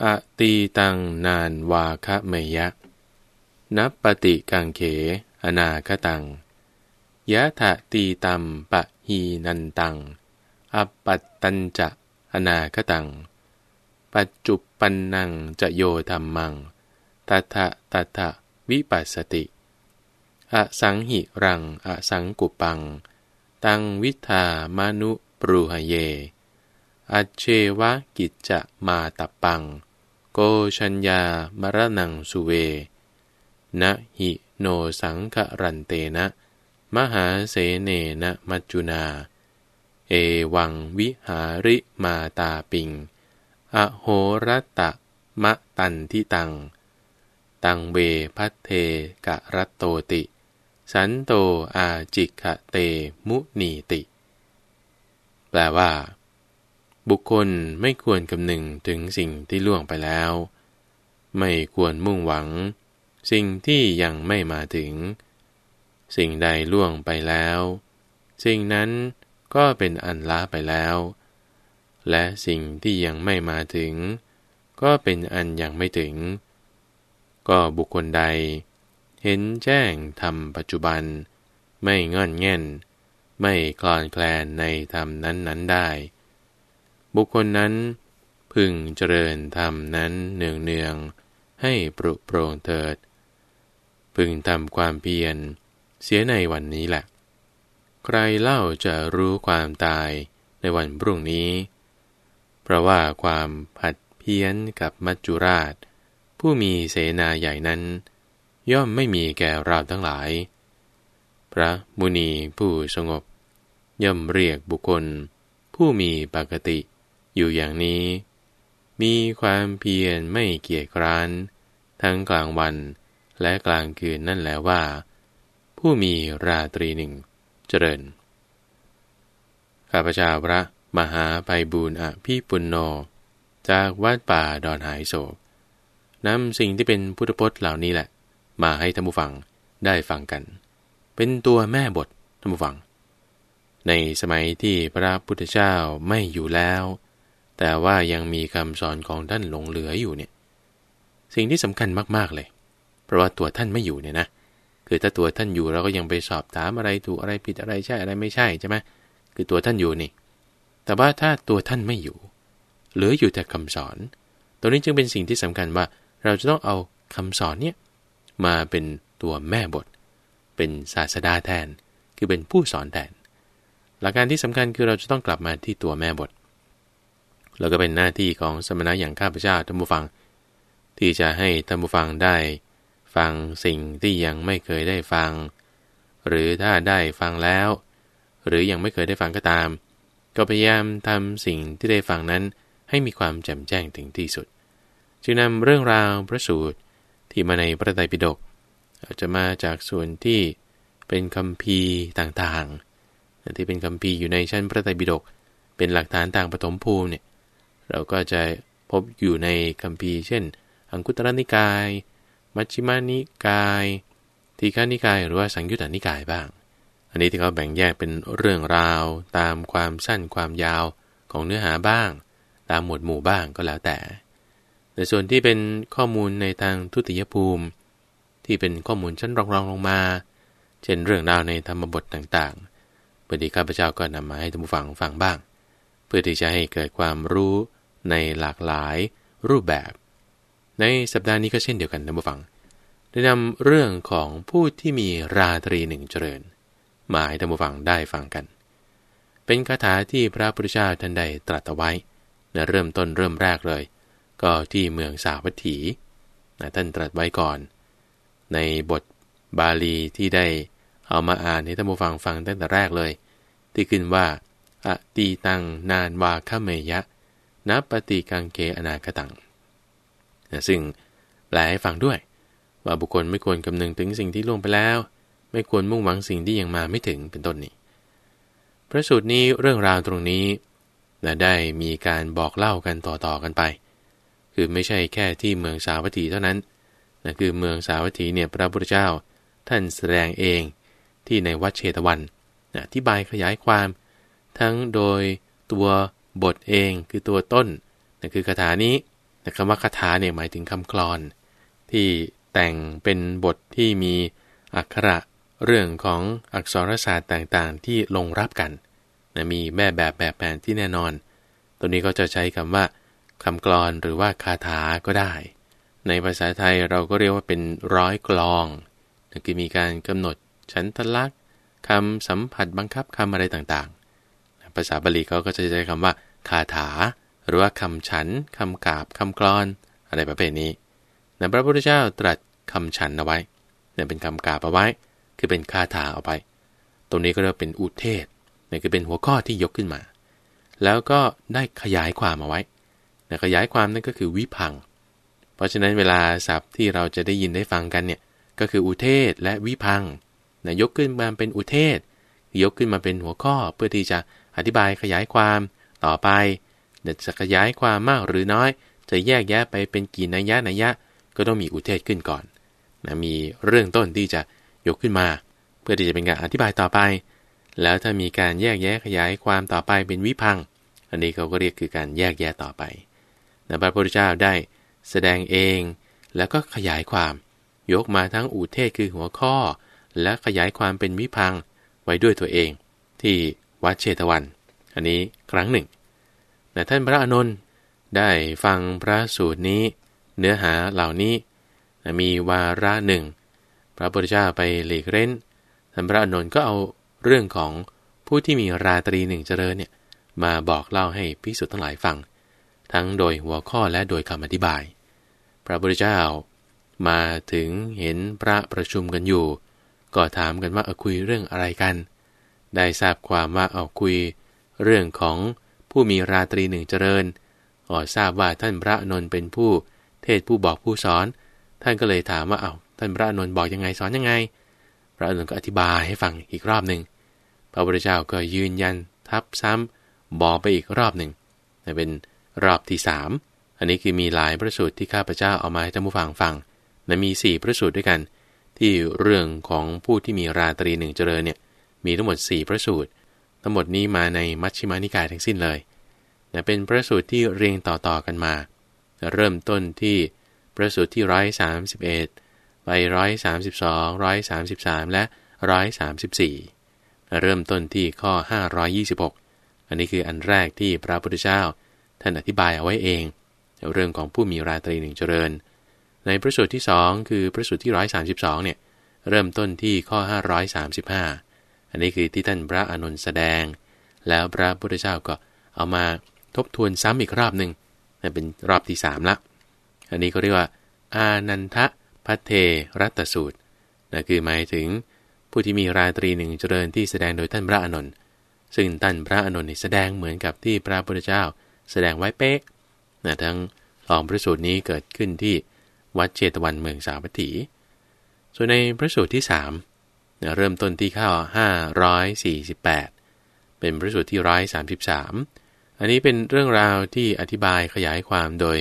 อตีตังนานวาคะเมยะ นับปฏิกังเข อนาคตัง ยะถะตีตัมปะฮีนันตัง อปัตตัญจะอนาคตัง ปัจจุปันนังจะโยธรรมัง ตัทะตัทะวิปัสสติ อสังหิรัง อสังกุปัง ตังวิทามานุปรูหเย อเชวะกิจจะมาตปัง โกชัญญามรนังสุเว นะหิโนสังครันเตนะ มหาเสเนนะมัจจุนา เอวังวิหาริมาตาปิง อโหรัตตะมะตันทิตัง ตังเวพัทเทกะรัตโตติ สันโตอาจิกะเตมุนีติ แปลว่า บุคคลไม่ควรคำหนึงถึงสิ่งที่ล่วงไปแล้ว ไม่ควรมุ่งหวัง สิ่งที่ยังไม่มาถึง สิ่งใดล่วงไปแล้ว สิ่งนั้นก็เป็นอันล้าไปแล้ว และสิ่งที่ยังไม่มาถึง ก็เป็นอันยังไม่ถึง ก็บุคคลใด เห็นแจ้งธรรมปัจจุบัน ไม่งอนแง่น ไม่คลอนแคลนในธรรมนั้นๆได้ บุคคลนั้น พึงเจริญธรรมนั้นเนืองเนืองให้ปรุโปรงเถิด พึงทำความเพียรเสียในวันนี้แหละ ใครเล่าจะรู้ความตายในวันพรุ่งนี้ เพราะว่าความผัดเพี้ยนกับมัจจุราช ผู้มีเสนาใหญ่นั้น ย่อมไม่มีแก่เราทั้งหลาย พระมุนีผู้สงบ ย่อมเรียกบุคคล ผู้มีปกติ อยู่อย่างนี้ มีความเพียรไม่เกียจคร้าน ทั้งกลางวันและกลางคืนนั่นแหละว่า ผู้มีราตรีหนึ่ง เจริญ ข้าพเจ้าพระมหาไพบูรณ์อภิปุณโญจากวัดป่าดอนหายโศกนำสิ่งที่เป็นพุทธพจน์เหล่านี้แหละ มาให้ท่านผู้ฟังได้ฟังกัน เป็นตัวแม่บทท่านผู้ฟัง ในสมัยที่พระพุทธเจ้าไม่อยู่แล้ว แต่ว่ายังมีคำสอนของท่านหลงเหลืออยู่เนี่ย สิ่งที่สำคัญมากๆเลย เพราะว่าตัวท่านไม่อยู่เนี่ยนะ คือถ้าตัวท่านอยู่เราก็ยังไปสอบถามอะไรถูกอะไรผิดอะไรใช่อะไรไม่ใช่ใช่ไหมคือตัวท่านอยู่นี่ แต่ว่าถ้าตัวท่านไม่อยู่ เหลืออยู่แต่คำสอน ตัวนี้จึงเป็นสิ่งที่สำคัญว่า เราจะต้องเอาคำสอนเนี่ยมาเป็นตัวแม่บท เป็นศาสดาแทน คือเป็นผู้สอนแทน หลักการที่สำคัญคือเราจะต้องกลับมาที่ตัวแม่บท แล้วก็เป็นหน้าที่ของสมณะอย่างข้าพเจ้าท่านผู้ฟัง ที่จะให้ท่านผู้ฟังได้ ฟังสิ่งที่ยังไม่เคยได้ฟัง หรือถ้าได้ฟังแล้ว หรือยังไม่เคยได้ฟังก็ตาม ก็พยายามทำสิ่งที่ได้ฟังนั้นให้มีความแจ่มแจ้งถึงที่สุด จึงนำเรื่องราวพระสูตรที่มาในพระไตรปิฎกอาจจะมาจากส่วนที่เป็นคำพีต่างๆที่เป็นคำพีอยู่ในชั้นพระไตรปิฎกเป็นหลักฐานต่างปฐมภูมิเนี่ย เราก็จะพบอยู่ในคัมภีร์เช่น อังคุตรนิกาย มัชฌิมานิกายทีฆานิกายหรือว่าสังยุตตนิกายบ้าง อันนี้ที่เขาแบ่งแยกเป็นเรื่องราว ตามความสั้นความยาวของเนื้อหาบ้าง ตามหมวดหมู่บ้างก็แล้วแต่ แต่ส่วนที่เป็นข้อมูลในทางทุติยภูมิ ที่เป็นข้อมูลชั้นรองๆลงมา เช่นเรื่องราวในธรรมบทต่างๆปฏิข้าพเจ้าก็นำมาให้ท่านผู้ฟังฟังบ้าง เพื่อที่จะให้เกิดความรู้ ในหลากหลายรูปแบบ ในสัปดาห์นี้ก็เช่นเดียวกันท่านผู้ฟัง ได้นำเรื่องของผู้ที่มีราตรีหนึ่งเจริญ มาให้ท่านผู้ฟังได้ฟังกัน เป็นคาถาที่พระพุทธเจ้าท่านใดตรัสเอาไว้ในเริ่มต้นเริ่มแรกเลย ก็ที่เมืองสาวัตถีนะท่านตรัสไว้ก่อน ในบทบาลีที่ได้เอามาอ่านให้ท่านผู้ฟังฟังตั้งแต่แรกเลย ที่ขึ้นว่าอตีตังนานวาคเมยะ นับปฏิกังเกอนาคตังนะซึ่งแปลให้ฟังด้วย ว่าบุคคลไม่ควรคำนึงถึงสิ่งที่ล่วงไปแล้ว ไม่ควรมุ่งหวังสิ่งที่ยังมาไม่ถึงเป็นต้นนี้พระสูตรนี้เรื่องราวตรงนี้นะได้มีการบอกเล่ากันต่อๆกันไป คือไม่ใช่แค่ที่เมืองสาวัตถีเท่านั้นนะคือเมืองสาวัตถีเนี่ยพระพุทธเจ้า ท่านแสดงเองที่ในวัดเชตวันนะที่บายขยายความ ทั้งโดยตัว บทเองคือตัวต้นนั่นคือคาถานี้แต่คำว่าคาถาเนี่ยหมายถึงคำกลอน ที่แต่งเป็นบทที่มีอักขระเรื่องของอักษรศาสตร์ต่างๆ ที่ลงรับกันนะมีแม่แบบแบบแผนที่แน่นอน ตัวนี้ก็จะใช้คำว่าคำกลอนหรือว่าคาถาก็ได้ ในภาษาไทยเราก็เรียกว่าเป็นร้อยกลองนะคือมีการกำหนดฉันทลักษณ์คำสัมผัสบังคับคำอะไรต่างๆ ภาษาบาลีเขาก็จะใช้คำว่าคาถา หรือว่าคำฉันคำกาบคำกลอน อะไรประเภทนี้นะพระพุทธเจ้าตรัสคำฉันเอาไว้เนี่ยเป็นคำกาบเอาไว้ คือเป็นคาถาเอาไป ตรงนี้ก็เรียกเป็นอุเทศนี่คือเป็นหัวข้อที่ยกขึ้นมา แล้วก็ได้ขยายความเอาไว้ขยายความนั่นก็คือวิพัง เพราะฉะนั้นเวลาศัพท์ที่เราจะได้ยินได้ฟังกันเนี่ยก็คืออุเทศและวิพังนะยกขึ้นมาเป็นอุเทศ ยกขึ้นมาเป็นหัวข้อเพื่อที่จะ อธิบายขยายความต่อไปเดี๋ยวจะขยายความมากหรือน้อย จะแยกแยะไปเป็นกี่นัยยะนัยยะ ก็ต้องมีอุเทศขึ้นก่อนนะมีเรื่องต้นที่จะยกขึ้นมา เพื่อที่จะเป็นการอธิบายต่อไป แล้วถ้ามีการแยกแยะขยายความต่อไปเป็นวิพังอันนี้เขาก็เรียกคือการแยกแยะต่อไปนะพระพุทธเจ้าได้แสดงเอง แล้วก็ขยายความ ยกมาทั้งอุเทศคือหัวข้อ และขยายความเป็นวิพังไว้ด้วยตัวเอง ที่ วัดเชตวัน อันนี้ครั้งหนึ่ง แต่ท่านพระอนุนได้ฟังพระสูตรนี้ เนื้อหาเหล่านี้มีวาระหนึ่ง พระพุทธเจ้าไปหลีกเล่นท่านพระอนุนก็เอาเรื่องของผู้ที่มีราตรีหนึ่งเจริญเนี่ยมาบอกเล่าให้พิสุทธ์ทั้งหลายฟัง ทั้งโดยหัวข้อและโดยคำอธิบาย พระพุทธเจ้ามาถึงเห็นพระประชุมกันอยู่ ก็ถามกันว่าคุยเรื่องอะไรกัน ได้ทราบความว่าเอาคุย เรื่องของผู้มีราตรีหนึ่งเจริญก็ทราบว่าท่านพระนนท์เป็นผู้เทศผู้บอกผู้สอน ท่านก็เลยถามว่าเอา้าท่านพระนนท์บอกยังไงสอนยังไง พระนนท์ก็อธิบายให้ฟังอีกรอบหนึ่งพระพุทธเจ้าก็ยืนยันทับซ้ำบอกไปอีกรอบหนึ่งเป็นรอบที่สามอันนี้คือมีหลายพระสูตรที่ข้าพเจ้าเอามาให้ท่านผู้ฟังฟังนะมีสี่พระสูตรด้วยกัน ที่เรื่องของผู้ที่มีราตรีหนึ่งเจริญเนี่ย มีทั้งหมด 4 พระสูตร ทั้งหมดนี้มาในมัชฌิมานิกายทั้งสิ้นเลยนะเป็นพระสูตรที่เรียงต่อๆกันมา เริ่มต้นที่พระสูตรที่ร้อยสามสิบเอ็ดไปร้อยสามสิบสองร้อยสามสิบสามและร้อยสามสิบสี่เริ่มต้นที่ข้อห้าร้อยยี่สิบหกอันนี้คืออันแรกที่พระพุทธเจ้าท่านอธิบายเอาไว้เอง เรื่องของผู้มีราตรีหนึ่งเจริญ ในพระสูตรที่สองคือพระสูตรที่ร้อยสามสิบสองเนี่ยเริ่มต้นที่ข้อห้าร้อยสามสิบห้า อันนี้คือที่ท่านพระอนุนแสดง แล้วพระพุทธเจ้าก็เอามาทบทวนซ้ำอีกรอบหนึ่งนี่เป็นรอบที่สามละ อันนี้ก็เรียกว่า อานันทะพัเทรัตสูตรนะคือหมายถึงผู้ที่มีราตรีหนึ่งเจริญที่แสดงโดยท่านพระอนุนซึ่งท่านพระอนุนแสดงเหมือนกับที่พระพุทธเจ้า แสดงไว้เป๊ะนะทั้งสองพระสูตรนี้เกิดขึ้นที่วัดเชตวันเมืองสาวัตถี ส่วนในพระสูตรที่สาม เริ่มต้นที่ข้า548 เป็นพระสูตรที่ร้อยสามสิบสามอันนี้เป็นเรื่องราวที่อธิบายขยายความโดย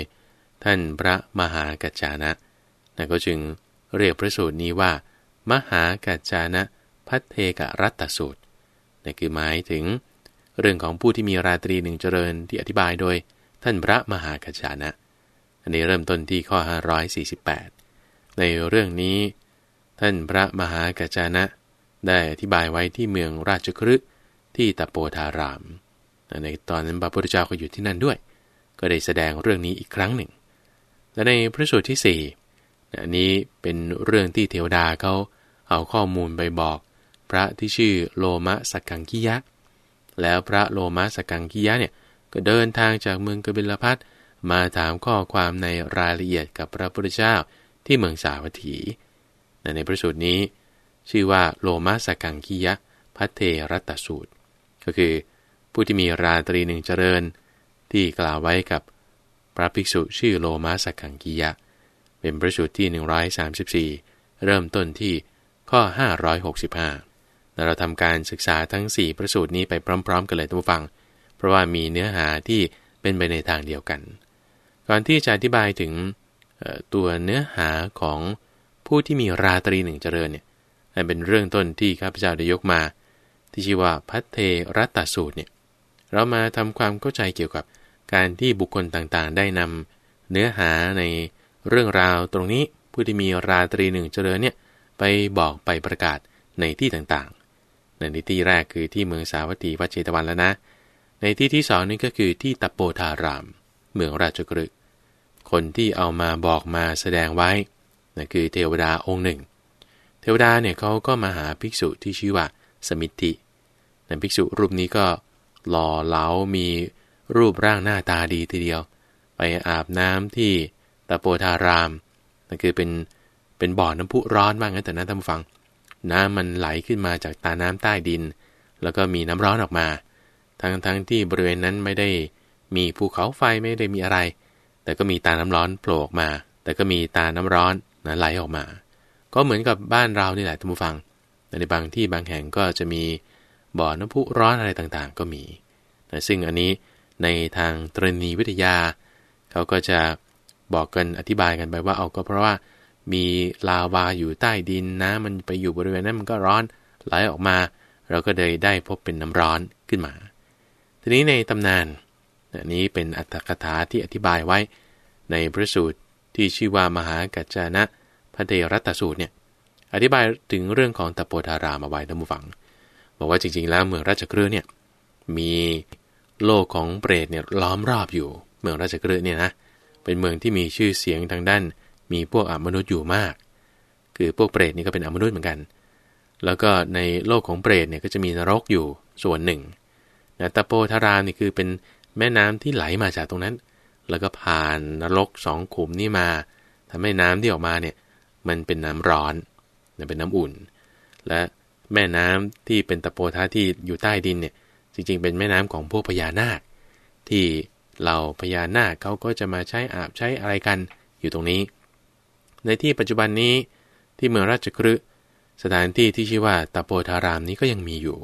ท่านพระมหากัจจานะนะก็จึงเรียกพระสูตรนี้ว่า มหากัจจานะพัทเทกรัตสูตรนั่นคือหมายถึง เรื่องของผู้ที่มีราตรีหนึ่งเจริญที่อธิบายโดย ท่านพระมหากัจจานะ อันนี้เริ่มต้นที่ข้อ 548 ในเรื่องนี้ ท่านพระมหากัจจานะ ได้อธิบายไว้ที่เมืองราชครึที่ตะโปธาราม ในตอนนั้นพระพุทธเจ้าก็อยู่ที่นั่นด้วย ก็ได้แสดงเรื่องนี้อีกครั้งหนึ่ง และในพระสูตรที่4อันนี้เป็นเรื่องที่เทวดาเขาเอาข้อมูลไปบอก พระที่ชื่อโลมะสักังกิยะ แล้วพระโลมะสักังกิยะเนี่ยก็เดินทางจากเมืองกบิลพัทมาถามข้อความในรายละเอียดกับพระพุทธเจ้าที่เมืองสาวัตถี ในพระสูตรนี้ ชื่อว่าโลมาสกังคียะพัทเทรัตสูตร ก็คือ ผู้ที่มีราตรีหนึ่งเจริญ ที่กล่าวไว้กับพระภิกษุชื่อโลมาสกังคียะ เป็นพระสูตรที่ 134 เริ่มต้นที่ข้อ 565เราทำการศึกษาทั้ง 4 พระสูตรนี้ไปพร้อม ๆ กันเลยทุกฟัง เพราะว่ามีเนื้อหาที่เป็นไปในทางเดียวกัน ก่อนที่จะอธิบายถึงตัวเนื้อหาของ ผู้ที่มีราตรีหนึ่งเจริญเนี่ยนั่นเป็นเรื่องต้นที่ข้าพเจ้าได้ยกมา ที่ชื่อว่าพัทเทรัตสูตรเนี่ยเรามาทำความเข้าใจเกี่ยวกับการที่บุคคลต่างๆ ได้นำเนื้อหาในเรื่องราวตรงนี้ผู้ที่มีราตรีหนึ่งเจริญเนี่ยไปบอกไปประกาศในที่ต่างๆ ในที่แรกคือที่เมืองสาวัตถีวัดเจตวันแล้วนะ ในที่ที่สองนี่ก็คือที่ตะโปธาราม เมืองราชกฤห์คนที่เอามาบอกมาแสดงไว้ นั่นคือเทวดาองค์หนึ่ง เทวดาเนี่ยเขาก็มาหาภิกษุที่ชื่อว่าสมิทธินั่นภิกษุรูปนี้ก็หล่อเหลา มีรูปร่างหน้าตาดีทีเดียว ไปอาบน้ำที่ตะโปธารามนั่นคือเป็นเป็นบ่อน้ำพุร้อนบ้างนะแต่นั้นท่านฟัง น้ำมันไหลขึ้นมาจากตาน้ำใต้ดิน แล้วก็มีน้ำร้อนออกมา ทั้งทั้งที่บริเวณนั้นไม่ได้มีภูเขาไฟไม่ได้มีอะไร แต่ก็มีตาน้ำร้อนโผล่ออกมา แต่ก็มีตาน้ำร้อน นะไหลออกมา ก็เหมือนกับบ้านเรานี่แหละท่านผู้ฟัง ในบางที่บางแห่งก็จะมีบ่อน้ำพุร้อนอะไรต่างๆ ก็มีนะซึ่งอันนี้ในทางตรณีวิทยา เขาก็จะบอกกันอธิบายกันไปว่าเอาก็เพราะว่ามีลาวาอยู่ใต้ดินน้ำมันไปอยู่บริเวณนั้นมันก็ร้อนไหลออกมา เราก็เลยได้พบเป็นน้ำร้อนขึ้นมา ทีนี้ในตำนานอันนี้เป็นอัตถกถาที่อธิบายไว้ในพระสูตร ที่ชื่อว่ามหากัจจานะพระเดรัตสูตรเนี่ยอธิบายถึงเรื่องของตะโปธารามเอาไว้ท่านผู้ฟัง บอกว่าจริง ๆ แล้วเมืองราชกฤห์เนี่ยมีโลกของเปรตเนี่ยล้อมรอบอยู่ เมืองราชกฤห์เนี่ยนะเป็นเมืองที่มีชื่อเสียงทางด้าน มีพวกอมนุษย์อยู่มาก คือพวกเปรตนี่ก็เป็นอมนุษย์เหมือนกัน แล้วก็ในโลกของเปรตเนี่ยก็จะมีนรกอยู่ส่วนหนึ่งนะตะโปธารามนี่คือเป็นแม่น้ำที่ไหลมาจากตรงนั้น แล้วก็ผ่านนรกสองขุมนี่มาทำให้น้ำที่ออกมาเนี่ยมันเป็นน้ำร้อนเป็นน้ำอุ่น และแม่น้ำที่เป็นตะโปธาที่อยู่ใต้ดินเนี่ยจริงๆ เป็นแม่น้ำของพวกพญานาค ที่เราพญานาคเขาก็จะมาใช้อาบใช้อะไรกันอยู่ตรงนี้ ในที่ปัจจุบันนี้ที่เมืองราชคฤห์สถานที่ที่ชื่อว่าตะโปธารามนี้ก็ยังมีอยู่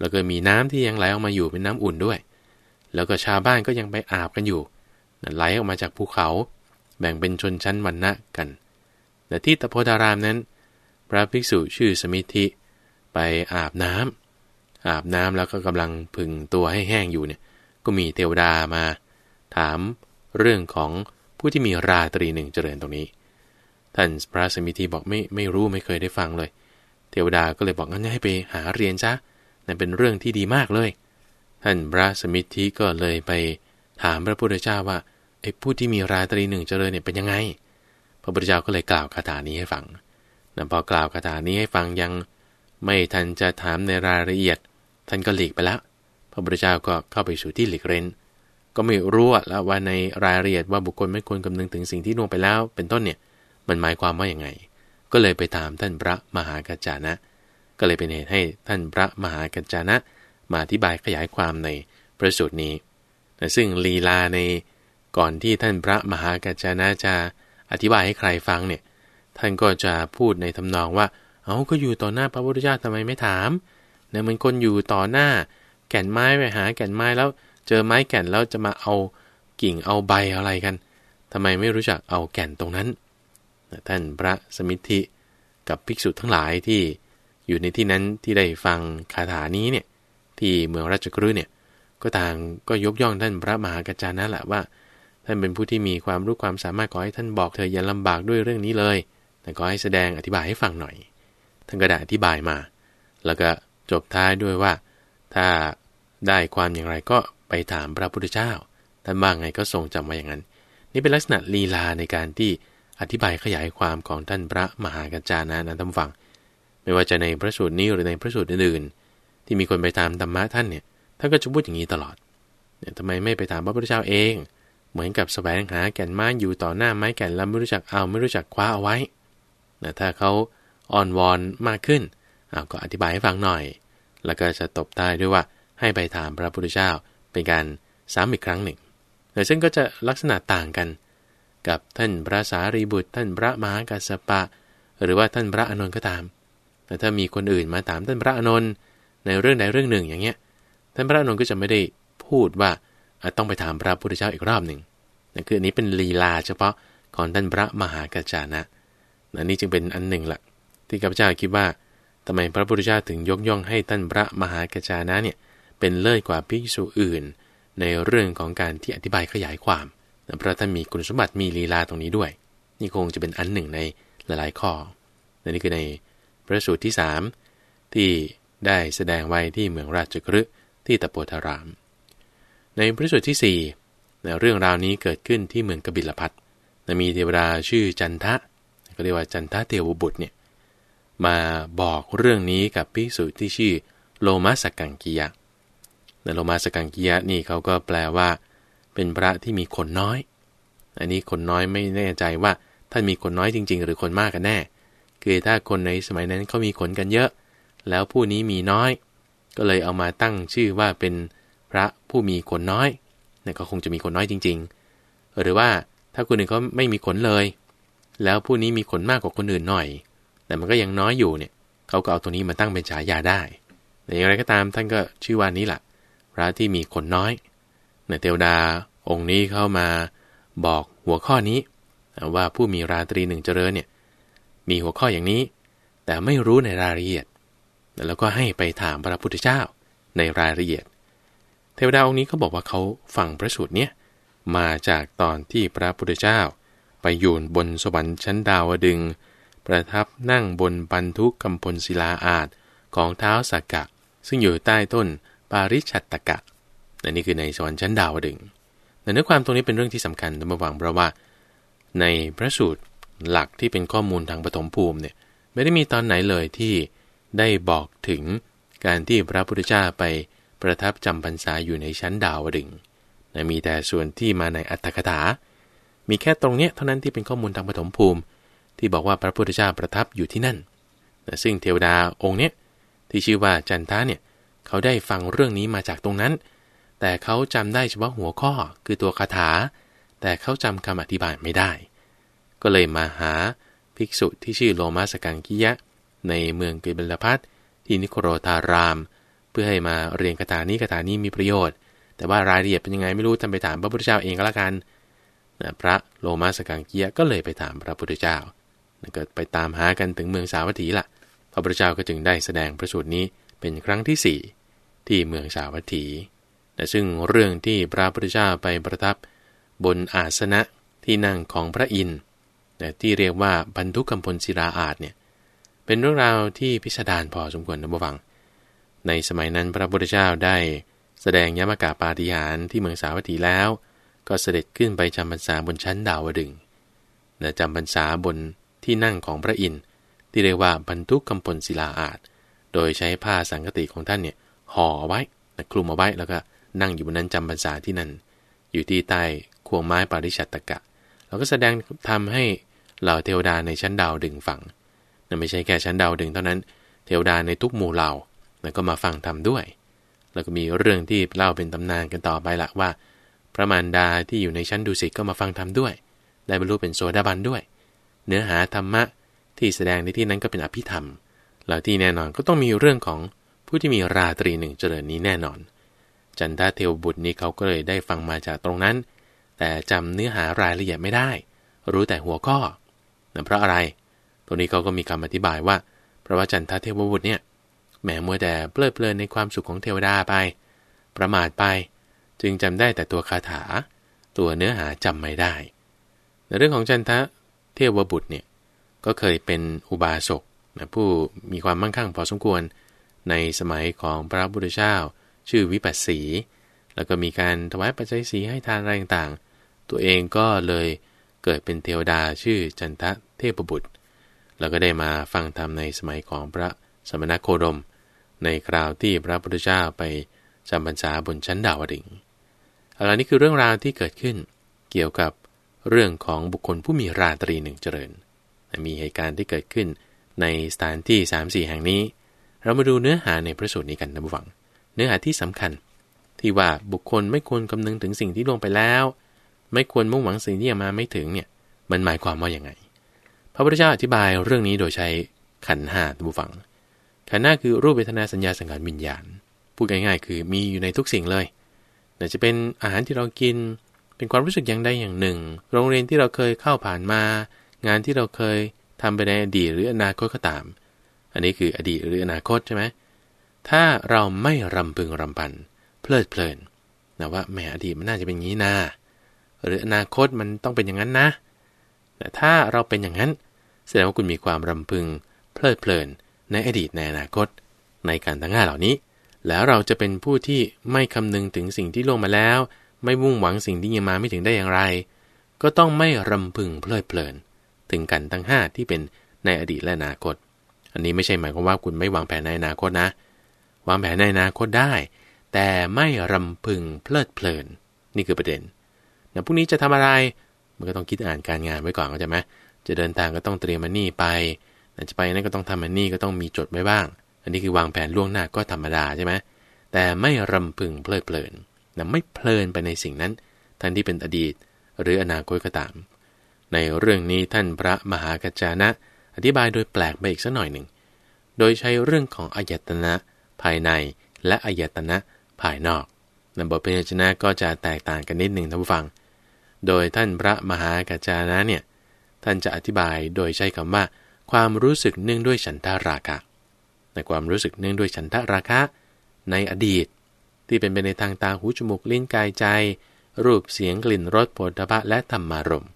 แล้วก็มีน้ำที่ยังไหลออกมาอยู่เป็นน้ำอุ่นด้วย แล้วก็ชาวบ้านก็ยังไปอาบกันอยู่ ไหลออกมาจากภูเขา แบ่งเป็นชนชั้นวรรณะกันแต่ที่ตโพธารามนั้น พระภิกษุชื่อสมิธิไปอาบน้ำอาบน้ำแล้วก็กำลังพึงตัวให้แห้งอยู่เนี่ย ก็มีเทวดามา ถามเรื่องของผู้ที่มีราตรีหนึ่งเจริญตรงนี้ ท่านพระสมิธิบอกไม่ไม่รู้ไม่เคยได้ฟังเลย เทวดาก็เลยบอกงั้นให้ไปหาเรียนซะนั่นเป็นเรื่องที่ดีมากเลย ท่านพระสมิธิก็เลยไป ถามพระพุทธเจ้าว่าไอ้ผู้ที่มีราตรีหนึ่งเจริญเนี่ยเป็นยังไง พระพุทธเจ้าก็เลยกล่าวคาถานี้ให้ฟังนะพอกล่าวคาถานี้ให้ฟังยังไม่ทันจะถามในรายละเอียด ท่านก็หลีกไปแล้วพระพุทธเจ้าก็เข้าไปสู่ที่หลีกเร้นก็ไม่รู้แล้วว่าในรายละเอียดว่าบุคคลไม่ควรคำนึงถึงสิ่งที่ล่วงไปแล้ว เป็นต้นเนี่ยมันหมายความว่าอย่างไง ก็เลยไปถามท่านพระมหากัจจานะ ก็เลยเป็นเหตุให้ท่านพระมหากัจจานะ มาอธิบายขยายความในพระสูตรนี้ ซึ่งลีลาในก่อนที่ท่านพระมหากัจจานะจะอธิบายให้ใครฟังเนี่ย ท่านก็จะพูดในทำนองว่า เอาก็อยู่ต่อหน้าพระพุทธเจ้าทำไมไม่ถามเนี่ยมันคนอยู่ต่อหน้า แก่นไม้ไปหาแก่นไม้แล้ว เจอไม้แก่นแล้วจะมาเอากิ่งเอาใบอะไรกันทำไมไม่รู้จักเอาแก่นตรงนั้น ท่านพระสมิทธิกับภิกษุทั้งหลายที่อยู่ในที่นั้นที่ได้ฟังคาถานี้เนี่ยที่เมืองราชกฤห์เนี่ย ก็ต่างก็ยกย่องท่านพระมหากัจจานะแหละว่า ท่านเป็นผู้ที่มีความรู้ความสามารถขอให้ท่านบอกเธออย่าลำบากด้วยเรื่องนี้เลยแต่ขอให้แสดงอธิบายให้ฟังหน่อย ท่านก็ได้อธิบายมา แล้วก็จบท้ายด้วยว่า ถ้าได้ความอย่างไรก็ไปถามพระพุทธเจ้า ท่านว่างไงก็ทรงจำไว้อย่างนั้น นี่เป็นลักษณะลีลาในการที่อธิบายขยายความของท่านพระมหากัจจานะนะท่านฟัง ไม่ว่าจะในพระสูตรนี้หรือในพระสูตรอื่นๆ ที่มีคนไปถามธรรมะท่านเนี่ย ท่านก็จะพูดอย่างนี้ตลอดเนี่ยทำไมไม่ไปถามพระพุทธเจ้าเอง เหมือนกับแสวงหาแก่นไม้อยู่ต่อหน้าไม้แก่นแล้วไม่รู้จักเอาไม่รู้จักคว้าเอาไว้นะถ้าเขาอ่อนวอนมากขึ้นเอาก็อธิบายให้ฟังหน่อย แล้วก็จะตบท้ายด้วยว่าให้ไปถามพระพุทธเจ้าเป็นการซ้ำอีกครั้งหนึ่งแต่ซึ่งก็จะลักษณะต่างกัน กับท่านพระสารีบุตร ท่านพระมหากัสสปะ หรือว่าท่านพระอนนท์ก็ตาม แต่ถ้ามีคนอื่นมาถามท่านพระอนนท์ในเรื่องใดเรื่องหนึ่งอย่างเงี้ย ท่านพระอนนท์ก็จะไม่ได้พูดว่าต้องไปถามพระพุทธเจ้าอีกรอบหนึ่งนั่นคืออันนี้เป็นลีลาเฉพาะของท่านพระมหากัจจานะนันนี้จึงเป็นอันหนึ่งละที่ข้าพเจ้าคิดว่าทำไมพระพุทธเจ้าถึงยกย่องให้ท่านพระมหากัจจานะเนี่ยเป็นเลิศกว่าภิกษุอื่น ในเรื่องของการที่อธิบายขยายความเพราะท่านมีคุณสมบัติมีลีลาตรงนี้ด้วย นี่คงจะเป็นอันหนึ่งในหลายๆข้อนี่คือในพระสูตรที่สามที่ได้แสดงไว้ที่เมืองราชกฤห์ ที่ตะโปธาราม ในพระสูตรที่สี่เรื่องราวนี้เกิดขึ้นที่เมืองกบิลพัทมีเทวดาชื่อจันทะก็เรียกว่าจันทะเทวบุตรเนี่ยมาบอกเรื่องนี้กับพิสุที่ชื่อโลมาสกังกิยะโลมาสกังกิยะนี่เขาก็แปลว่า เป็นพระที่มีคนน้อย อันนี้คนน้อยไม่แน่ใจว่าท่านมีคนน้อยจริง ๆ หรือคนมากกันแน่ คือถ้าคนในสมัยนั้นเขามีคนกันเยอะ แล้วผู้นี้มีน้อย ก็เลยเอามาตั้งชื่อว่าเป็นพระผู้มีคนน้อยนี่ก็คงจะมีคนน้อยจริง ๆ หรือว่าถ้าคนอื่นเขาไม่มีขนเลย แล้วผู้นี้มีขนมากกว่าคนอื่นหน่อย แต่มันก็ยังน้อยอยู่เนี่ยเขาก็เอาตัวนี้มาตั้งเป็นฉายาได้แต่อย่างไรก็ตามท่านก็ชื่อว่านี้แหละพระที่มีขนน้อยในเทวดาองค์นี้เข้ามาบอกหัวข้อนี้ว่าผู้มีราตรีหนึ่งเจริญเนี่ยมีหัวข้ออย่างนี้ แต่ไม่รู้ในรายละเอียด แล้วก็ให้ไปถามพระพุทธเจ้าในรายละเอียด เทวดาองค์นี้เขาบอกว่าเขาฟังพระสูตรเนี้ยมาจากตอนที่พระพุทธเจ้า ไปอยู่บนสวรรค์ชั้นดาวดึง ประทับนั่งบนปันทุกกำพลศิลาอาจของเท้าสักกะ ซึ่งอยู่ใต้ต้นปาริชัตตกะนนี่คือในสวรรค์ชั้นดาวดึงแต่เนื้อความตรงนี้เป็นเรื่องที่สำคัญต้องระวังเพราะว่า ในพระสูตรหลักที่เป็นข้อมูลทางปฐมภูมิเนี่ยไม่ได้มีตอนไหนเลยที่ ได้บอกถึงการที่พระพุทธเจ้าไปประทับจำพรรษาอยู่ในชั้นดาวดึงนะมีแต่ส่วนที่มาในอัตถกถา มีแค่ตรงเนี้ยเท่านั้นที่เป็นข้อมูลทางปฐมภูมิ ที่บอกว่าพระพุทธเจ้าประทับอยู่ที่นั่นนะซึ่งเทวดาองค์เนี้ยที่ชื่อว่าจันทาเนี่ยเขาได้ฟังเรื่องนี้มาจากตรงนั้น แต่เขาจำได้เฉพาะหัวข้อคือตัวคาถา แต่เขาจำคำอธิบายไม่ได้ ก็เลยมาหาภิกษุที่ชื่อโลมาสกังกิยะ ในเมืองเกบิลพัทที่นิโครธาราม เพื่อให้มาเรียนคาถานี้คาถานี้มีประโยชน์ แต่ว่ารายละเอียดเป็นยังไงไม่รู้ท่าไปถามพระพุทธเจ้าเองก็แล้วกันนะพระโลมาสกังเกียก็เลยไปถามพระพุทธเจ้านะก็ไปตามหากันถึงเมืองสาวัตถีละพระพุทธเจ้าก็จึงได้แสดงพระสูตรนี้เป็นครั้งที่ 4 ที่เมืองสาวัตถีนะซึ่งเรื่องที่พระพุทธเจ้าไปประทับบนอาสนะที่นั่งของพระอินทร์นที่เรียกว่าบรรทุกกำพลศิลาอาจเนี่ย เป็นเรื่องราวที่พิสดารพอสมควรนะบัง ในสมัยนั้นพระพุทธเจ้าได้แสดงยมกาปาฏิหารที่เมืองสาวัตถีแล้ว ก็เสด็จขึ้นไปจำพรรษาบนชั้นดาวดึงนะจำพรรษาบนที่นั่งของพระอินทร์ที่เรียกว่าบรรทุกกำพลศิลาอาจโดยใช้ผ้าสังกติของท่านเนี่ยห่อไว้นะคลุมเอาไว้แล้วก็นั่งอยู่บนนั้นจำพรรษาที่นั่น อยู่ที่ใต้ควงไม้ปาริชัตตกะเราก็แสดงทำให้เหล่าเทวดาในชั้นดาวดึงฟัง นั่นไม่ใช่แค่ชั้นดาวดึงเท่านั้น เทวดาในทุกหมู่เหล่าแล้วก็มาฟังทำด้วย แล้วก็มีเรื่องที่เล่าเป็นตำนานกันต่อไปละว่า พระมารดาที่อยู่ในชั้นดุสิตก็มาฟังธรรมด้วย ได้บรรลุเป็นโสดาบันด้วย เนื้อหาธรรมะที่แสดงในที่นั้นก็เป็นอภิธรรม แล้วที่แน่นอนก็ต้องมีเรื่องของผู้ที่มีราตรีหนึ่งเจริญนี้แน่นอน จันทเทวบุตรนี้เขาก็เลยได้ฟังมาจากตรงนั้น แต่จำเนื้อหารายละเอียดไม่ได้ รู้แต่หัวข้อนั่นเพราะอะไร ตัวนี้เขาก็มีคำอธิบายว่า พระวจันทเทวบุตรเนี่ยแหมมัวแต่เพลิดเพลินในความสุขของเทวดาไป ประมาทไป จึงจำได้แต่ตัวคาถา ตัวเนื้อหาจำไม่ได้ ในเรื่องของจันทะเทวบุตรเนี่ยก็เคยเป็นอุบาสกนะผู้มีความมั่งคั่งพอสมควร ในสมัยของพระพุทธเจ้า ชื่อวิปัสสี แล้วก็มีการถวายปัจจัยสีให้ทานอะไรต่างๆ ตัวเองก็เลยเกิดเป็นเทวดาชื่อจันทะเทพบุตร แล้วก็ได้มาฟังธรรมในสมัยของพระสมณโคดม ในคราวที่พระพุทธเจ้าไปจำพรรษาบนชั้นดาวดึงอะไรนี้คือเรื่องราวที่เกิดขึ้น เกี่ยวกับเรื่องของบุคคลผู้มีราตรีหนึ่งเจริญ มีเหตุการณ์ที่เกิดขึ้นในสถานที่ 3 4 แห่งนี้ เรามาดูเนื้อหาในพระสูตรนี้กันนะบุฟัง เนื้อหาที่สำคัญ ที่ว่าบุคคลไม่ควรคำนึงถึงสิ่งที่ล่วงไปแล้ว ไม่ควรมุ่งหวังสิ่งที่ยังมาไม่ถึงเนี่ย มันหมายความว่าอย่างไง ระพุทธเจ้าอธิบายเรื่องนี้โดยใช้ขันห้าบุฟัง ขันห้าคือรูปเวทนาสัญญาสังขารวิญญาณ พูดง่ายๆ คือมีอยู่ในทุกสิ่งเลยแต่จะเป็นอาหารที่เรากิน เป็นความรู้สึกอย่างใดอย่างหนึ่ง โรงเรียนที่เราเคยเข้าผ่านมา งานที่เราเคยทำไปในอดีตหรืออนาคตก็ตาม อันนี้คืออดีตหรืออนาคตใช่ไหม ถ้าเราไม่รำพึงรำพัน เพลิดเพลินนะว่าแหมอดีตมันน่าจะเป็นงี้นาหรืออนาคตมันต้องเป็นอย่างนั้นนะแต่ถ้าเราเป็นอย่างนั้น แสดงว่าคุณมีความรำพึง เพลิดเพลิน ในอดีตในอนาคต ในการตั้งห้าเหล่านี้ แล้วเราจะเป็นผู้ที่ไม่คำนึงถึงสิ่งที่ล่วงมาแล้ว ไม่มุ่งหวังสิ่งที่ยังมาไม่ถึงได้อย่างไร ก็ต้องไม่รำพึงเพลิดเพลิน ถึงกันทั้ง5ที่เป็นในอดีตและอนาคต อันนี้ไม่ใช่หมายความว่าคุณไม่วางแผนในอนาคตนะ วางแผนในอนาคตได้ แต่ไม่รำพึงเพลิดเพลิน นี่คือประเด็นนะพรุ่งนี้จะทำอะไร มันก็ต้องคิดอ่านการงานไว้ก่อนเข้าใจไหม จะเดินทางก็ต้องเตรียมมันนี่ไปจะไปนั่นก็ต้องทำมันนี่ก็ต้องมีจดไว้บ้าง อันนี้คือวางแผนล่วงหน้าก็ธรรมดาใช่ไหมแต่ไม่รำพึงเพลิดเพลินนะไม่เพลินไปในสิ่งนั้นทั้งที่เป็นอดีตหรืออนาคตก็ตาม ในเรื่องนี้ท่านพระมหากัจจานะ อธิบายโดยแปลกไปอีกสักหน่อยหนึ่ง โดยใช้เรื่องของอายตนะภายในและอายตนะภายนอกนบทเพลชนะก็จะแตกต่างกันนิดหนึ่งท่านผู้ฟัง โดยท่านพระมหากัจจานะเนี่ย ท่านจะอธิบายโดยใช้คำว่า ความรู้สึกเนื่องด้วยฉันทาราคะในความรู้สึกเนื่องด้วยฉันทาราคะ ในอดีต ที่เป็นไปในทางตาหูจมูกลิ้นกายใจ รูปเสียงกลิ่นรสผลทพะและธรรมารม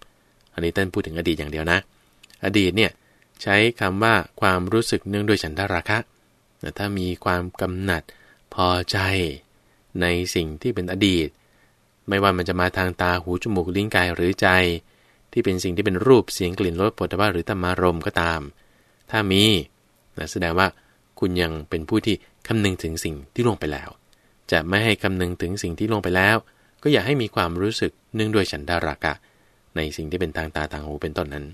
อันนี้ท่านพูดถึงอดีตอย่างเดียวนะ อดีตเนี่ยใช้คำว่าความรู้สึกเนื่องด้วยฉันทาราคะแต่ถ้ามีความกำหนัดพอใจในสิ่งที่เป็นอดีต ไม่ว่ามันจะมาทางตาหูจมูกลิ้นกายหรือใจ ที่เป็นสิ่งที่เป็นรูปเสียงกลิ่นรสผลิตภัณฑ์หรือธรรมารมก็ตาม ถ้ามีนะแสดงว่าคุณยังเป็นผู้ที่คำนึงถึงสิ่งที่ล่วงไปแล้ว จะไม่ให้คำนึงถึงสิ่งที่ล่วงไปแล้ว ก็อย่าให้มีความรู้สึกเนื่องด้วยฉันดารากะ ในสิ่งที่เป็นทางตาทางหูเป็นต้นนั้น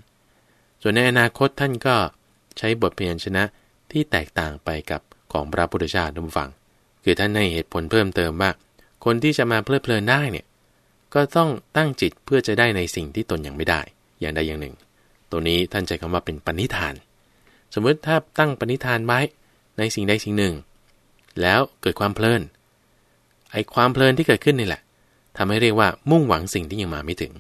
ส่วนในอนาคตท่านก็ใช้บทเพียนชนะที่แตกต่างไปกับของพระพุทธเจ้าทุกฝัง คือท่านให้เหตุผลเพิ่มเติมว่า คนที่จะมาเพลิดเพลินได้เนี่ย ก็ต้องตั้งจิตเพื่อจะได้ในสิ่งที่ตนยังไม่ได้ อย่างใดอย่างหนึ่ง ตัวนี้ท่านใช้คำว่าเป็นปณิธาน สมมติถ้าตั้งปณิธานไว้ในสิ่งใดสิ่งหนึ่ง แล้วเกิดความเพลิน ไอ้ความเพลินที่เกิดขึ้นนี่แหละทำให้เรียกว่ามุ่งหวังสิ่งที่ยังมาไม่ถึง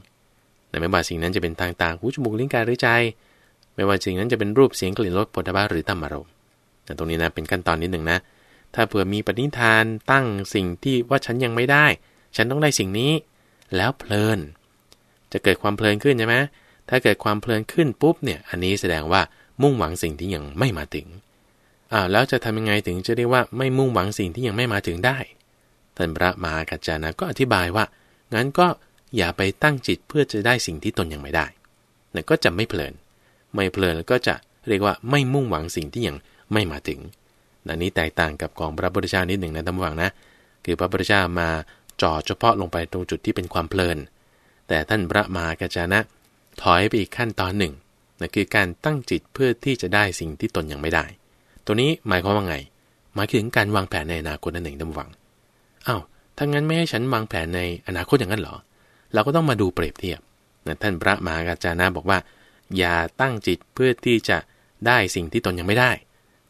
แต่ไม่ว่าสิ่งนั้นจะเป็นทางตาหูจมูกลิ้นกายหรือใจ ไม่ว่าสิ่งนั้นจะเป็นรูปเสียงกลิ่นรสผลิตภัณฑ์หรือธรรมารมณ์แต่ตรงนี้นะเป็นขั้นตอนนิดหนึ่งนะ ถ้าเผื่อมีปณิธานตั้งสิ่งที่ว่าฉันยังไม่ได้ ฉันต้องได้สิ่งนี้ แล้วเพลิน จะเกิดความเพลินขึ้นใช่ไหมถ้าเกิดความเพลินขึ้นปุ๊บเนี่ยอันนี้แสดงว่ามุ่งหวังสิ่งที่ยังไม่มาถึงอ้าวแล้วจะทำยังไงถึงจะเรียกว่าไม่มุ่งหวังสิ่งที่ยังไม่มาถึงได้ท่านพระมหากัจจานะก็อธิบายว่า งั้นก็อย่าไปตั้งจิตเพื่อจะได้สิ่งที่ตนยังไม่ได้นั่นก็จะไม่เพลิน ไม่เพลินแล้วก็จะเรียกว่าไม่มุ่งหวังสิ่งที่ยังไม่มาถึงอันนี้แตกต่างกับของพระพุทธเจ้านิดหนึ่งนะท่านผู้ฟังนะ คือพระพุทธเจ้ามา จ่อเฉพาะลงไปตรงจุดที่เป็นความเพลิน แต่ท่านพระมหากาจานะถอยไปอีกขั้นตอนหนึ่งนั่นคือการตั้งจิตเพื่อที่จะได้สิ่งที่ตนยังไม่ได้ ตัวนี้หมายความว่าไง หมายถึงการวางแผนในอนาคตนั่นเองท่านฟังอา้าวถ้างั้นไม่ให้ฉันวางแผนในอนาคตอย่างนั้นเหรอ เราก็ต้องมาดูเปรียบเทียบนะท่านพระมหากาจานะบอกว่า อย่าตั้งจิตเพื่อที่จะได้สิ่งที่ตนยังไม่ได้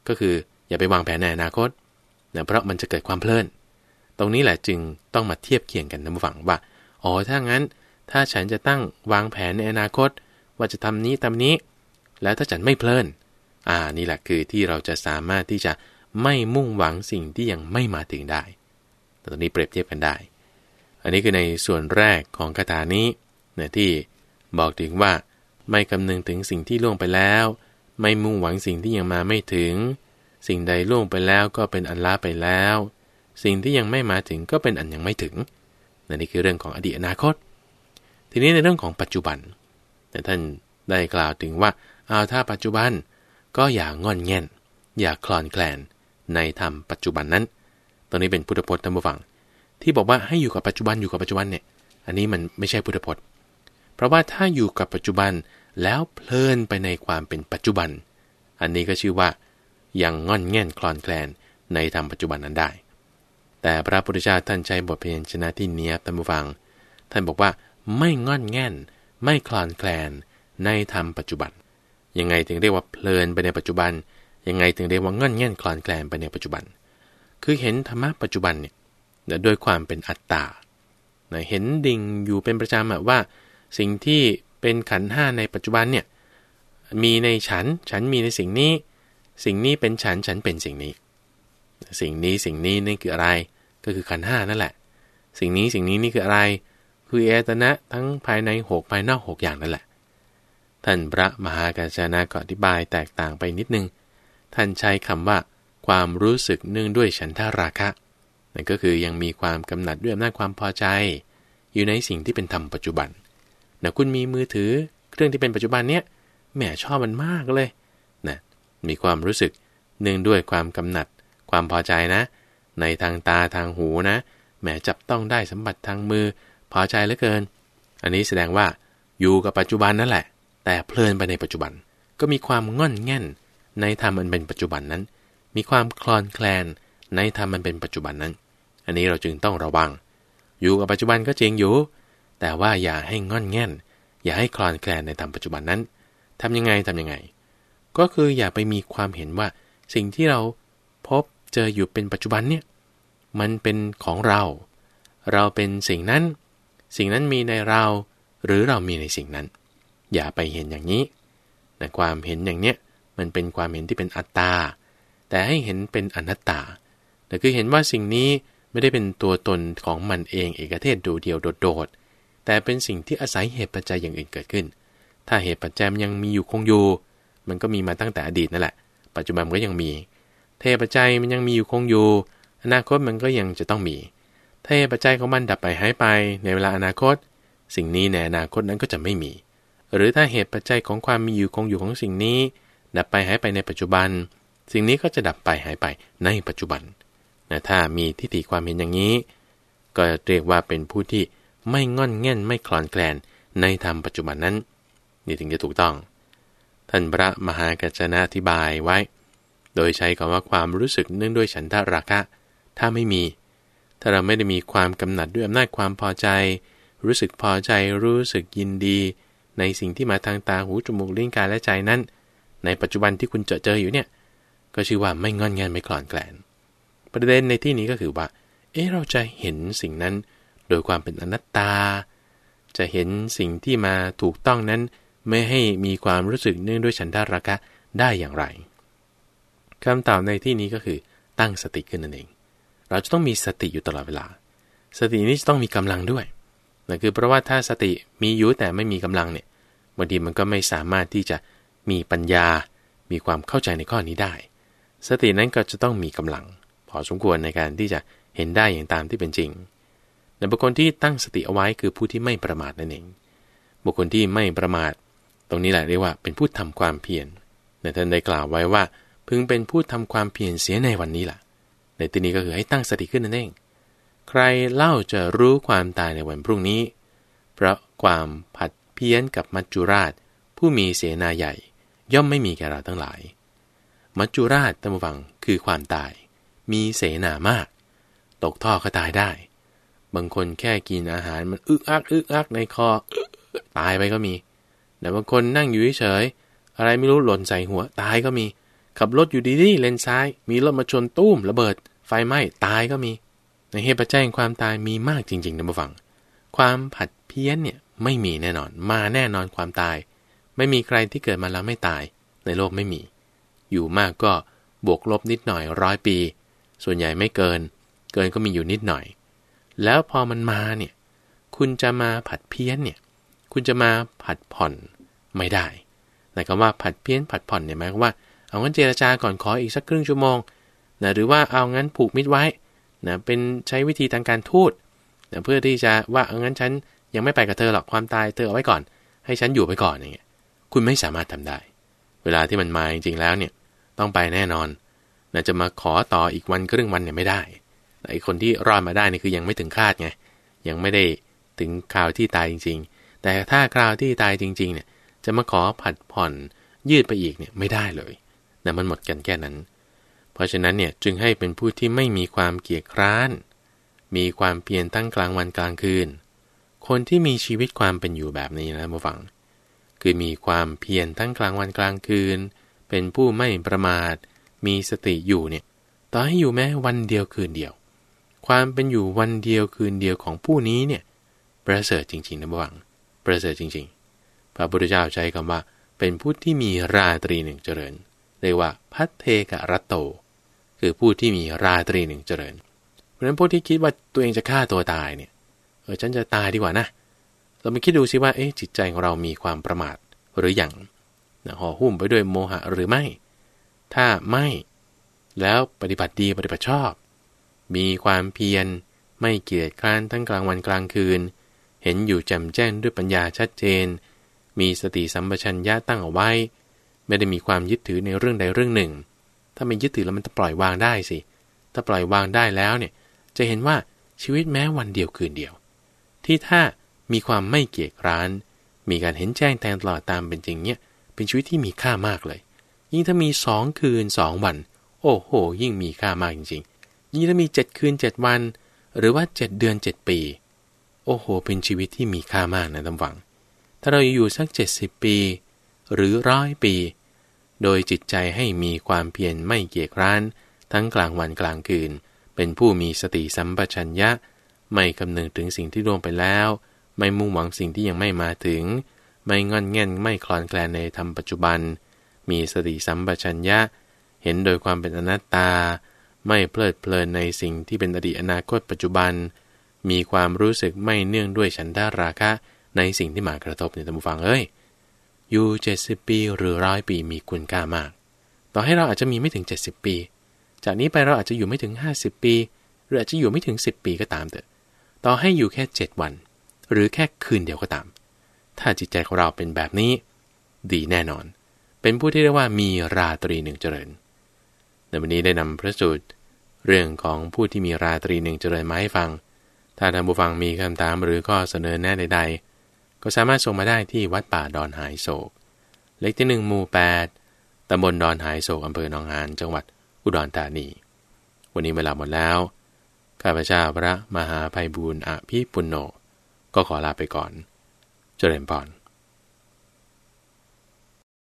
ก็คืออย่าไปวางแผนในอนาคตนะเพราะมันจะเกิดความเพลิน ตรงนี้แหละจึงต้องมาเทียบเคียงกันนะฝังว่า อ๋อ ถ้างั้น ถ้าฉันจะตั้งวางแผนในอนาคต ว่าจะทำนี้ทำนี้ แล้วถ้าฉันไม่เพลิน อ่า นี่แหละคือที่เราจะสามารถที่จะไม่มุ่งหวังสิ่งที่ยังไม่มาถึงได้แต่ตรงนี้เปรียบเทียบกันได้ อันนี้คือในส่วนแรกของคาถานี้นะที่บอกถึงว่าไม่คำนึงถึงสิ่งที่ล่วงไปแล้ว ไม่มุ่งหวังสิ่งที่ยังมาไม่ถึง สิ่งใดล่วงไปแล้วก็เป็นอันล้าไปแล้ว สิ่งที่ยังไม่มาถึงก็เป็นอันยังไม่ถึงนี่คือเรื่องของอดีตอนาคต ทีนี้ในเรื่องของปัจจุบัน แต่ท่านได้กล่าวถึงว่าเอาถ้าปัจจุบันก็อย่างงอนแง่น อย่าคลอนแคลนในธรรมปัจจุบันนั้นตอนนี้เป็นพุทธพจน์ท่านผู้ฟัง ที่บอกว่าให้อยู่กับปัจจุบันอยู่กับปัจจุบันเนี่ย อันนี้มันไม่ใช่พุทธพจน์ เพราะว่าถ้าอยู่กับปัจจุบันแล้วเพลินไปในความเป็นปัจจุบัน อันนี้ก็ชื่อว่ายังงอนแง่นคลอนแคลนในธรรมปัจจุบันนั้นได้ แต่พระพุทธเจ้าท่านใช้บทเพลงชนะที่เนี้ยท่านผู้ฟัง ท่านบอกว่าไม่งอนแง่น ไม่คลอนแคลนในธรรมปัจจุบัน ยังไงถึงเรียกว่าเพลินไปในปัจจุบัน ยังไงถึงเรียกว่างอนแง่นคลอนแคลนไปในปัจจุบัน คือเห็นธรรมะปัจจุบันเนี่ยโดยความเป็นอัตตาเห็นดิ่งอยู่เป็นประจำว่า สิ่งที่เป็นขันห้าในปัจจุบันเนี่ยมีในฉัน ฉันมีในสิ่งนี้ สิ่งนี้เป็นฉัน ฉันเป็นสิ่งนี้ สิ่งนี้สิ่งนี้นี่คืออะไร ก็คือขันห้านั่นแหละ สิ่งนี้สิ่งนี้นี่คืออะไร คือเอตนะทั้งภายในหกภายนอกหกอย่างนั่นแหละ ท่านพระมหากาจนาก็อธิบายแตกต่างไปนิดนึง ท่านใช้คำว่า ความรู้สึกเนื่องด้วยฉันทาราคะ นั่นก็คือยังมีความกำหนัดด้วยอำนาจความพอใจ อยู่ในสิ่งที่เป็นธรรมปัจจุบันนะคุณมีมือถือเครื่องที่เป็นปัจจุบันเนี้ยแหมชอบมันมากเลยนะมีความรู้สึกเนื่องด้วยความกำหนัด ความพอใจนะ ในทางตาทางหูนะแหมจับต้องได้สัมผัสทางมือ พอใจเหลือเกิน อันนี้แสดงว่าอยู่กับปัจจุบันนั่นแหละ แต่เพลินไปในปัจจุบัน ก็มีความง่อนแง่น ในธรรมมันเป็นปัจจุบันนั้น มีความคลอนแคลน ในธรรมมันเป็นปัจจุบันนั้น อันนี้เราจึงต้องระวัง อยู่กับปัจจุบันก็จริงอยู่ แต่ว่าอย่าให้ง่อนแง่น อย่าให้คลอนแคลนในธรรมปัจจุบันนั้นทำยังไงทำยังไง ก็คืออย่าไปมีความเห็นว่าสิ่งที่เรา เจออยู่เป็นปัจจุบันเนี่ยมันเป็นของเรา เราเป็นสิ่งนั้น สิ่งนั้นมีในเรา หรือเรามีในสิ่งนั้น อย่าไปเห็นอย่างนี้แต่ความเห็นอย่างเนี้ยมันเป็นความเห็นที่เป็นอัตตา แต่ให้เห็นเป็นอนัตตาแต่คือเห็นว่าสิ่งนี้ไม่ได้เป็นตัวตนของมันเองเอกเทศดูเดียวโดดๆ แต่เป็นสิ่งที่อาศัยเหตุปัจจัยอย่างอื่นเกิดขึ้น ถ้าเหตุปัจจัยมันยังมีอยู่คงอยู่ มันก็มีมาตั้งแต่อดีตนั่นแหละ ปัจจุบันมันก็ยังมี เทปัจจัยมันยังมีอยู่คงอยู่ อนาคตมันก็ยังจะต้องมี เทปัจจัยของมันดับไปหายไป ในเวลาอนาคต สิ่งนี้ในอนาคตนั้นก็จะไม่มี หรือถ้าเหตุปัจจัยของความมีอยู่คงอยู่ของสิ่งนี้ ดับไปหายไปในปัจจุบัน สิ่งนี้ก็จะดับไปหายไปในปัจจุบันนะถ้ามีทิฏฐิความเห็นอย่างนี้ ก็เรียกว่าเป็นผู้ที่ไม่งอนแง่นไม่คลอนแคลนในธรรมปัจจุบันนั้น นี่ถึงจะถูกต้อง ท่านพระมหากัจจนาธิบายไว้ โดยใช้คำว่าความรู้สึกเนื่องด้วยฉันทาราคะ ถ้าไม่มี ถ้าเราไม่ได้มีความกำหนัดด้วยอำนาจความพอใจ รู้สึกพอใจรู้สึกยินดี ในสิ่งที่มาทางตาหูจมูกลิ้นกายและใจนั้น ในปัจจุบันที่คุณเจอเจออยู่เนี่ย ก็ชื่อว่าไม่งอนงานไม่คลอนแกลน ประเด็นในที่นี้ก็คือว่า เอ๊ะเราจะเห็นสิ่งนั้น โดยความเป็นอนัตตา จะเห็นสิ่งที่มาถูกต้องนั้น ไม่ให้มีความรู้สึกเนื่องด้วยฉันทาราคะได้อย่างไร คำตอบในที่นี้ก็คือตั้งสติขึ้นนั่นเอง เราจะต้องมีสติอยู่ตลอดเวลา สตินี้จะต้องมีกำลังด้วยนั่นคือเพราะว่าถ้าสติมีอยู่แต่ไม่มีกำลังเนี่ยบางทีมันก็ไม่สามารถที่จะมีปัญญา มีความเข้าใจในข้อนี้ได้ สตินั้นก็จะต้องมีกำลัง พอสมควรในการที่จะเห็นได้อย่างตามที่เป็นจริง แต่บุคคลที่ตั้งสติเอาไว้คือผู้ที่ไม่ประมาทนั่นเอง บุคคลที่ไม่ประมาท ตรงนี้แหละเรียกว่าเป็นผู้ทำความเพียรในท่านได้กล่าวไว้ว่า พึงเป็นผู้ทำความเพียรเสียในวันนี้ล่ะ ในที่นี้ก็คือให้ตั้งสติขึ้นนั่นเอง ใครเล่าจะรู้ความตายในวันพรุ่งนี้ เพราะความผัดเพี้ยนกับมัจจุราช ผู้มีเสนาใหญ่ ย่อมไม่มีแก่เราทั้งหลาย มัจจุราชตั้งฟังคือความตาย มีเสนามาก ตกท่อก็ตายได้ บางคนแค่กินอาหารมันอึกอักอึกอักในคอตายไปก็มีแต่บางคนนั่งอยู่เฉยอะไรไม่รู้หล่นใส่หัวตายก็มี ขับรถอยู่ดีๆเลนซ้าย มีรถมาชนตุ้มระเบิด ไฟไหม้ตายก็มี ในเหตุปัจจัยความตายมีมากจริงๆนะผู้ฟัง ความผัดเพี้ยนเนี่ยไม่มีแน่นอน มาแน่นอนความตาย ไม่มีใครที่เกิดมาแล้วไม่ตาย ในโลกไม่มี อยู่มากก็บวกลบนิดหน่อยร้อยปี ส่วนใหญ่ไม่เกิน เกินก็มีอยู่นิดหน่อย แล้วพอมันมาเนี่ย คุณจะมาผัดเพี้ยนเนี่ย คุณจะมาผัดผ่อนไม่ได้แต่คำว่าผัดเพี้ยนผัดผ่อนเนี่ยหมายความว่า เอางั้นเจรจาก่อนขออีกสักครึ่งชั่วโมงนะหรือว่าเอางั้นผูกมิตรไว้นะเป็นใช้วิธีทางการทูตนะเพื่อที่จะว่าเอางั้นฉันยังไม่ไปกับเธอหรอกความตายเธอเอาไว้ก่อน ให้ฉันอยู่ไปก่อนอย่างเงี้ยคุณไม่สามารถทำได้ เวลาที่มันมาจริงๆแล้วเนี่ยต้องไปแน่นอนนะจะมาขอต่ออีกวันครึ่งวันเนี่ยไม่ได้ไอ้คนที่รอดมาได้นี่คือยังไม่ถึงคาดไงยังไม่ได้ถึงคราวที่ตายจริง ๆ แต่ถ้าคราวที่ตายจริง ๆ เนี่ย จะมาขอผัดผ่อนยืดไปอีกเนี่ยไม่ได้เลย แต่มันหมดกันแค่นั้น เพราะฉะนั้นเนี่ยจึงให้เป็นผู้ที่ไม่มีความเกียจคร้าน มีความเพียรตั้งกลางวันกลางคืน คนที่มีชีวิตความเป็นอยู่แบบนี้นะมาฟัง คือมีความเพียรทั้งกลางวันกลางคืน เป็นผู้ไม่ประมาท มีสติอยู่เนี่ย ต่อให้อยู่แม้วันเดียวคืนเดียว ความเป็นอยู่วันเดียวคืนเดียวของผู้นี้เนี่ยประเสริฐจริงๆนะบัง ประเสริฐจริงๆ พระพุทธเจ้าใช้คำว่า เป็นผู้ที่มีราตรีหนึ่งเจริญ เรียกว่าพัทเทกะรัตโต คือผู้ที่มีราตรีหนึ่งเจริญ เพราะฉะนั้นพวกที่คิดว่าตัวเองจะฆ่าตัวตายเนี่ยเออฉันจะตายดีกว่านะ เราไปคิดดูซิว่าเอ๊ะจิตใจของเรามีความประมาทหรืออยังนะห่อหุ้มไปด้วยโมหะหรือไม่ ถ้าไม่ แล้วปฏิบัติดีปฏิบัติชอบ มีความเพียรไม่เกียจคร้านทั้งกลางวันกลางคืน เห็นอยู่แจ่มแจ้งด้วยปัญญาชัดเจน มีสติสัมปชัญญะตั้งเอาไว้ ไม่ได้มีความยึดถือในเรื่องใดเรื่องหนึ่ง ถ้าไม่ยึดถือแล้วมันจะปล่อยวางได้สิ ถ้าปล่อยวางได้แล้วเนี่ย จะเห็นว่าชีวิตแม้วันเดียวคืนเดียว ที่ถ้ามีความไม่เกียจร้าน มีการเห็นแจ้งแทงตลอดตามเป็นจริงเนี่ยเป็นชีวิตที่มีค่ามากเลย ยิ่งถ้ามีสองคืนสองวัน โอ้โห ยิ่งมีค่ามากจริงๆ ยิ่งถ้ามีเจ็ดคืนเจ็ดวัน หรือว่าเจ็ดเดือนเจ็ดปี โอ้โห เป็นชีวิตที่มีค่ามากนะท่านฟัง ถ้าเราอยู่สักเจ็ดสิบปี หรือร้อยปี โดยจิตใจให้มีความเพียรไม่เกียจคร้าน ทั้งกลางวันกลางคืน เป็นผู้มีสติสัมปชัญญะ ไม่คำนึงถึงสิ่งที่ล่วงไปแล้ว ไม่มุ่งหวังสิ่งที่ยังไม่มาถึง ไม่งอนแง่นไม่คลอนแคลนในธรรมปัจจุบัน มีสติสัมปชัญญะ เห็นโดยความเป็นอนัตตา ไม่เพลิดเพลินในสิ่งที่เป็นอดีตอนาคตปัจจุบัน มีความรู้สึกไม่เนื่องด้วยฉันทาราคะในสิ่งที่มากระทบในธรรมฟังเอ้ย อยู่เจ็ดสิบปีหรือร้อยปีมีคุณค่ามาก ต่อให้เราอาจจะมีไม่ถึง70ปี จากนี้ไปเราอาจจะอยู่ไม่ถึง50ปี หรืออาจจะอยู่ไม่ถึง10ปีก็ตามเถอะ ต่อให้อยู่แค่7วัน หรือแค่คืนเดียวก็ตาม ถ้าจิตใจของเราเป็นแบบนี้ ดีแน่นอน เป็นผู้ที่เรียกว่ามีราตรีหนึ่งเจริญในวันนี้ได้นำพระสูตรเรื่องของผู้ที่มีราตรีหนึ่งเจริญมาให้ฟัง ถ้าท่านผู้ฟังมีคำถามหรือข้อเสนอแนะใดๆ ก็สามารถส่งมาได้ที่วัดป่าดอนหายโศก เลขที่หนึ่งหมู่แปดตำบลดอนหายโศกอำเภอหนองหานจังหวัดอุดรธานี วันนี้เวลาหมดแล้ว ข้าพเจ้าพระมหาภัยบูรณ์อภิปุณโญก็ขอลาไปก่อน เจริญพร